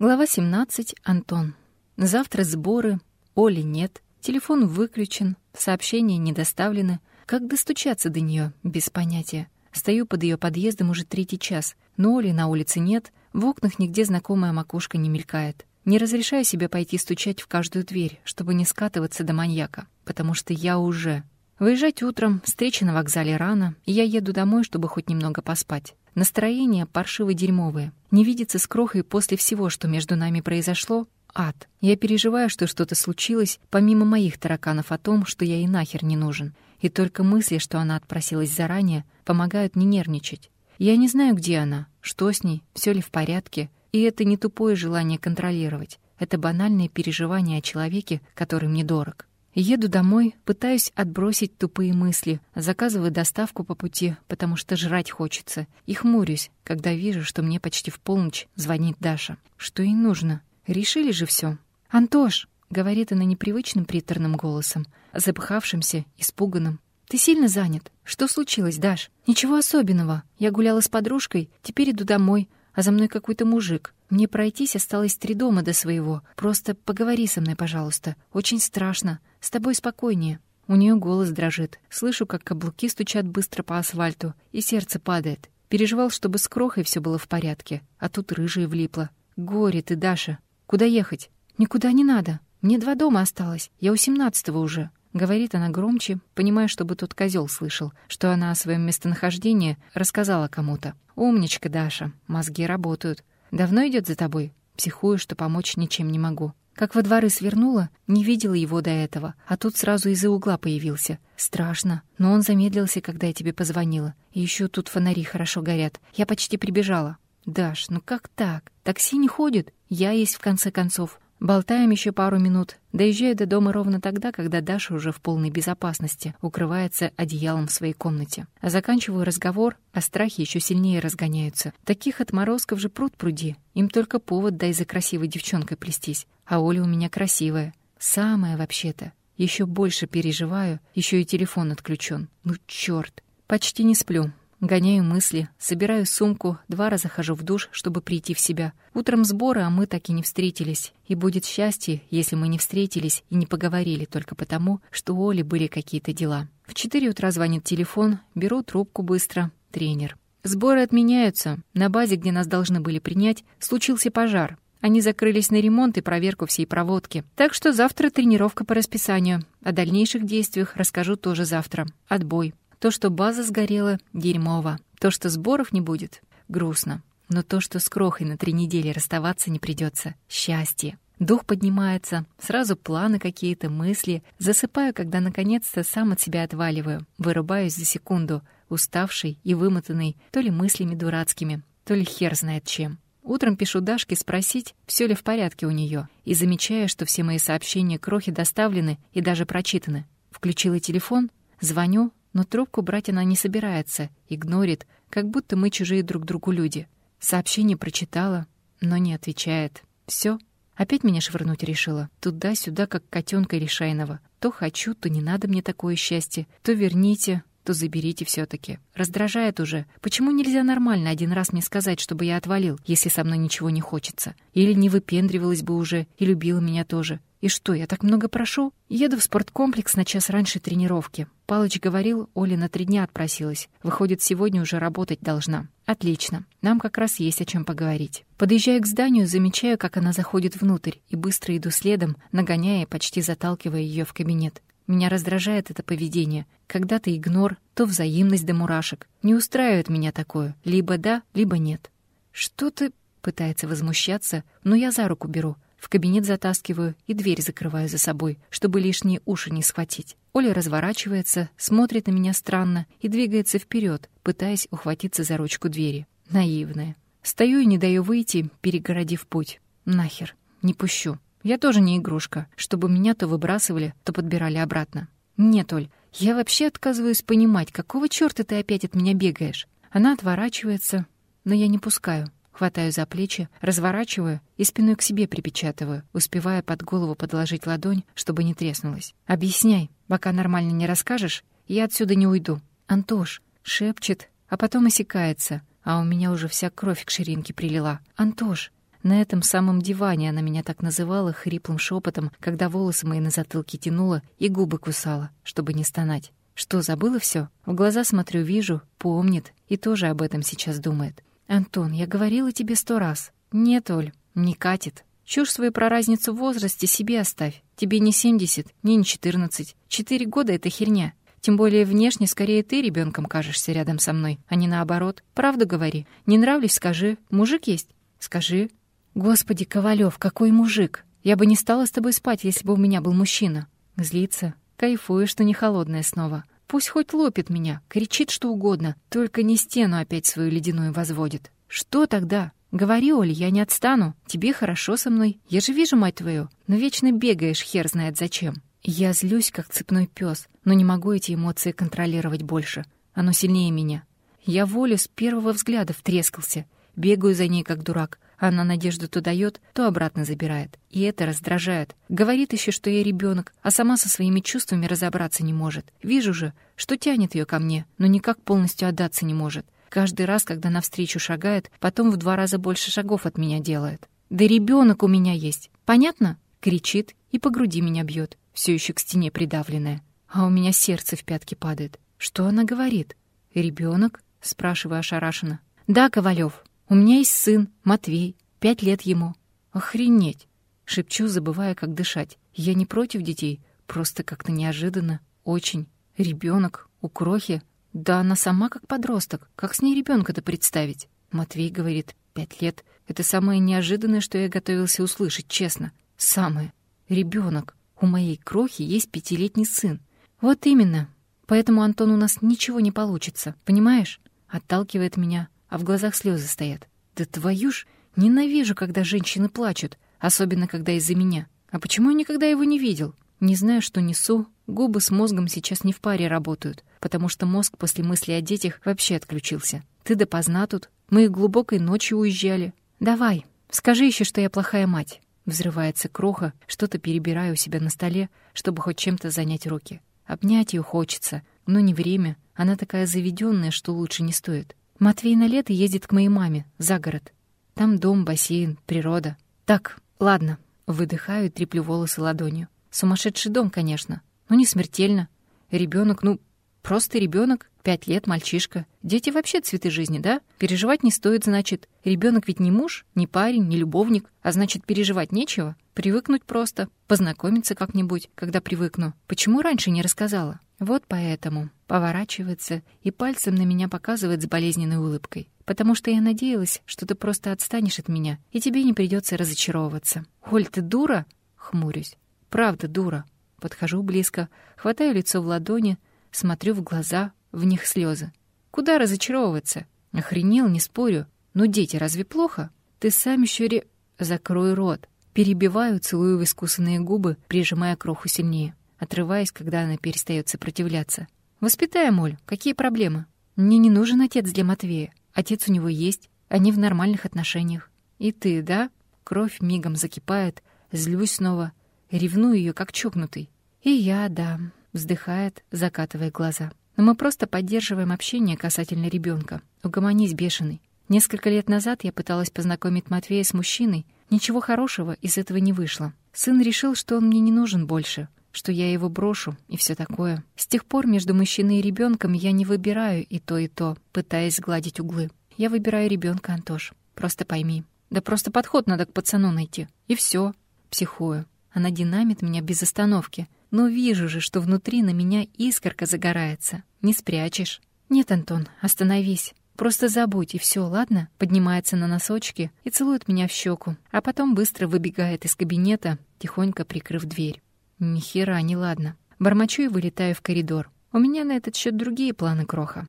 Глава 17. Антон. Завтра сборы, Оли нет, телефон выключен, сообщения не доставлены. Как достучаться до нее без понятия? Стою под ее подъездом уже третий час, но Оли на улице нет, в окнах нигде знакомая макушка не мелькает. Не разрешаю себе пойти стучать в каждую дверь, чтобы не скатываться до маньяка, потому что я уже Выезжать утром, встреча на вокзале рано, и я еду домой, чтобы хоть немного поспать. Настроение паршиво-дерьмовое. Не видеться с Крохой после всего, что между нами произошло — ад. Я переживаю, что что-то случилось, помимо моих тараканов о том, что я ей нахер не нужен. И только мысли, что она отпросилась заранее, помогают не нервничать. Я не знаю, где она, что с ней, все ли в порядке, и это не тупое желание контролировать. Это банальное переживание о человеке, который мне дорог. Еду домой, пытаюсь отбросить тупые мысли, заказываю доставку по пути, потому что жрать хочется, и хмурюсь, когда вижу, что мне почти в полночь звонит Даша. Что ей нужно? Решили же все. «Антош!» — говорит она непривычным приторным голосом, запыхавшимся, испуганным. «Ты сильно занят? Что случилось, Даш?» «Ничего особенного. Я гуляла с подружкой, теперь иду домой, а за мной какой-то мужик. Мне пройтись осталось три дома до своего. Просто поговори со мной, пожалуйста. Очень страшно. С тобой спокойнее». У нее голос дрожит. Слышу, как каблуки стучат быстро по асфальту, и сердце падает. Переживал, чтобы с крохой все было в порядке, а тут рыжая влипла. «Горе ты, Даша! Куда ехать?» «Никуда не надо. Мне два дома осталось. Я у семнадцатого уже». Говорит она громче, понимая, чтобы тот козел слышал, что она о своем местонахождении рассказала кому-то. «Умничка, Даша. Мозги работают. Давно идет за тобой? Психую, что помочь ничем не могу. Как во дворы свернула, не видела его до этого, а тут сразу из-за угла появился. Страшно, но он замедлился, когда я тебе позвонила. И еще тут фонари хорошо горят. Я почти прибежала. Даш, ну как так? Такси не ходит. Я есть в конце концов. Болтаем еще пару минут. Доезжаю до дома ровно тогда, когда Даша уже в полной безопасности укрывается одеялом в своей комнате. Заканчиваю разговор, а страхи еще сильнее разгоняются. Таких отморозков же пруд пруди. Им только повод дай за красивой девчонкой плестись. А Оля у меня красивая. Самая вообще-то. Еще больше переживаю, еще и телефон отключен. Ну черт. Почти не сплю. Гоняю мысли, собираю сумку, два раза хожу в душ, чтобы прийти в себя. Утром сборы, а мы так и не встретились. И будет счастье, если мы не встретились и не поговорили только потому, что у Оли были какие-то дела. В четыре утра звонит телефон, беру трубку быстро. Тренер. Сборы отменяются. На базе, где нас должны были принять, случился пожар. Они закрылись на ремонт и проверку всей проводки. Так что завтра тренировка по расписанию. О дальнейших действиях расскажу тоже завтра. Отбой. То, что база сгорела, дерьмово. То, что сборов не будет, грустно. Но то, что с крохой на три недели расставаться не придется, счастье. Дух поднимается, сразу планы какие-то, мысли. Засыпаю, когда наконец-то сам от себя отваливаю. Вырубаюсь за секунду, уставший и вымотанный то ли мыслями дурацкими, то ли хер знает чем. Утром пишу Дашке спросить, все ли в порядке у нее, и замечаю, что все мои сообщения крохи доставлены и даже прочитаны. Включила телефон, звоню, но трубку брать она не собирается, игнорит, как будто мы чужие друг другу люди. Сообщение прочитала, но не отвечает. Все. Опять меня швырнуть решила. Туда-сюда, как котенка решайного. То хочу, то не надо мне такое счастье. То верните, то заберите все таки Раздражает уже. Почему нельзя нормально один раз мне сказать, чтобы я отвалил, если со мной ничего не хочется? Или не выпендривалась бы уже и любила меня тоже? И что, я так много прошу? Еду в спорткомплекс на час раньше тренировки. Палыч говорил, Оля на три дня отпросилась. Выходит, сегодня уже работать должна. Отлично. Нам как раз есть о чем поговорить. Подъезжаю к зданию, замечаю, как она заходит внутрь, и быстро иду следом, нагоняя и почти заталкивая ее в кабинет. Меня раздражает это поведение. Когда-то игнор, то взаимность до мурашек. Не устраивает меня такое. Либо да, либо нет. «Что ты...» — пытается возмущаться, но я за руку беру — в кабинет затаскиваю и дверь закрываю за собой, чтобы лишние уши не схватить. Оля разворачивается, смотрит на меня странно и двигается вперед, пытаясь ухватиться за ручку двери. Наивная. Стою и не даю выйти, перегородив путь. Нахер. Не пущу. Я тоже не игрушка, чтобы меня то выбрасывали, то подбирали обратно. Нет, Оль, я вообще отказываюсь понимать, какого чёрта ты опять от меня бегаешь. Она отворачивается, но я не пускаю. Хватаю за плечи, разворачиваю и спиной к себе припечатываю, успевая под голову подложить ладонь, чтобы не треснулась. «Объясняй, пока нормально не расскажешь, я отсюда не уйду». «Антош!» — шепчет, а потом осекается, а у меня уже вся кровь к ширинке прилила. «Антош!» На этом самом диване она меня так называла хриплым шепотом, когда волосы мои на затылке тянула и губы кусала, чтобы не стонать. Что, забыла все? В глаза смотрю, вижу, помнит и тоже об этом сейчас думает. «Антон, я говорила тебе сто раз. Нет, Оль, не катит. Чушь свою про разницу в возрасте себе оставь. Тебе не семьдесят, мне не четырнадцать. Четыре года — это херня. Тем более внешне скорее ты ребенком кажешься рядом со мной, а не наоборот. Правду говори. Не нравлюсь, скажи. Мужик есть? Скажи. Господи, Ковалев, какой мужик! Я бы не стала с тобой спать, если бы у меня был мужчина. Злится. Кайфую, что не холодная снова. Пусть хоть лопит меня, кричит что угодно, только не стену опять свою ледяную возводит. Что тогда? Говори, Оля, я не отстану. Тебе хорошо со мной. Я же вижу, мать твою, но вечно бегаешь, хер знает зачем. Я злюсь, как цепной пес, но не могу эти эмоции контролировать больше. Оно сильнее меня. Я волю с первого взгляда втрескался. Бегаю за ней, как дурак. Она надежду то дает, то обратно забирает. И это раздражает. Говорит еще, что я ребенок, а сама со своими чувствами разобраться не может. Вижу же, что тянет ее ко мне, но никак полностью отдаться не может. Каждый раз, когда навстречу шагает, потом в два раза больше шагов от меня делает. «Да ребенок у меня есть! Понятно?» Кричит и по груди меня бьет все еще к стене придавленная. А у меня сердце в пятки падает. Что она говорит? Ребенок? спрашиваю ошарашенно. Да, Ковалев, у меня есть сын, Матвей, пять лет ему. Охренеть! Шепчу, забывая, как дышать. Я не против детей, просто как-то неожиданно. Очень. Ребенок у крохи. Да она сама как подросток. Как с ней ребенка-то представить? Матвей говорит, пять лет. Это самое неожиданное, что я готовился услышать, честно. Самое. Ребенок. У моей крохи есть пятилетний сын. Вот именно. Поэтому, Антон, у нас ничего не получится. Понимаешь? Отталкивает меня, а в глазах слезы стоят. Да твою ж, ненавижу, когда женщины плачут, особенно когда из-за меня. А почему я никогда его не видел? Не знаю, что несу. Губы с мозгом сейчас не в паре работают, потому что мозг после мысли о детях вообще отключился. Ты допоздна тут. Мы глубокой ночью уезжали. Давай, скажи еще, что я плохая мать. Взрывается кроха, что-то перебираю у себя на столе, чтобы хоть чем-то занять руки. Обнять ее хочется, но не время. Она такая заведенная, что лучше не стоит. Матвей на лето ездит к моей маме, за город. Там дом, бассейн, природа. Так, ладно. Выдыхаю и треплю волосы ладонью. Сумасшедший дом, конечно, но не смертельно. Ребенок, ну, Просто ребенок, пять лет, мальчишка. Дети вообще цветы жизни, да? Переживать не стоит, значит. Ребенок ведь не муж, не парень, не любовник, а значит, переживать нечего. Привыкнуть просто, познакомиться как-нибудь, когда привыкну. Почему раньше не рассказала? Вот поэтому. Поворачивается и пальцем на меня показывает с болезненной улыбкой. Потому что я надеялась, что ты просто отстанешь от меня, и тебе не придется разочаровываться. «Оль, ты дура?» — хмурюсь. «Правда, дура». Подхожу близко, хватаю лицо в ладони, Смотрю в глаза, в них слезы. Куда разочаровываться? Охренел, не спорю. Но дети разве плохо? Ты сам еще ре... Закрой рот. Перебиваю, целую в искусанные губы, прижимая кроху сильнее, отрываясь, когда она перестает сопротивляться. Воспитаем, Моль, какие проблемы? Мне не нужен отец для Матвея. Отец у него есть, они в нормальных отношениях. И ты, да? Кровь мигом закипает, злюсь снова, ревную ее как чокнутый. И я, да, Вздыхает, закатывая глаза. Но мы просто поддерживаем общение касательно ребенка. Угомонись, бешеный. Несколько лет назад я пыталась познакомить Матвея с мужчиной. Ничего хорошего из этого не вышло. Сын решил, что он мне не нужен больше, что я его брошу и все такое. С тех пор между мужчиной и ребенком я не выбираю и то, и то, пытаясь сгладить углы. Я выбираю ребенка, Антош. Просто пойми. Да просто подход надо к пацану найти. И все. Психую. Она динамит меня без остановки — но вижу же, что внутри на меня искорка загорается. Не спрячешь. Нет, Антон, остановись. Просто забудь, и все, ладно? Поднимается на носочки и целует меня в щеку, а потом быстро выбегает из кабинета, тихонько прикрыв дверь. Ни хера не ладно. Бормочу и вылетаю в коридор. У меня на этот счет другие планы, Кроха.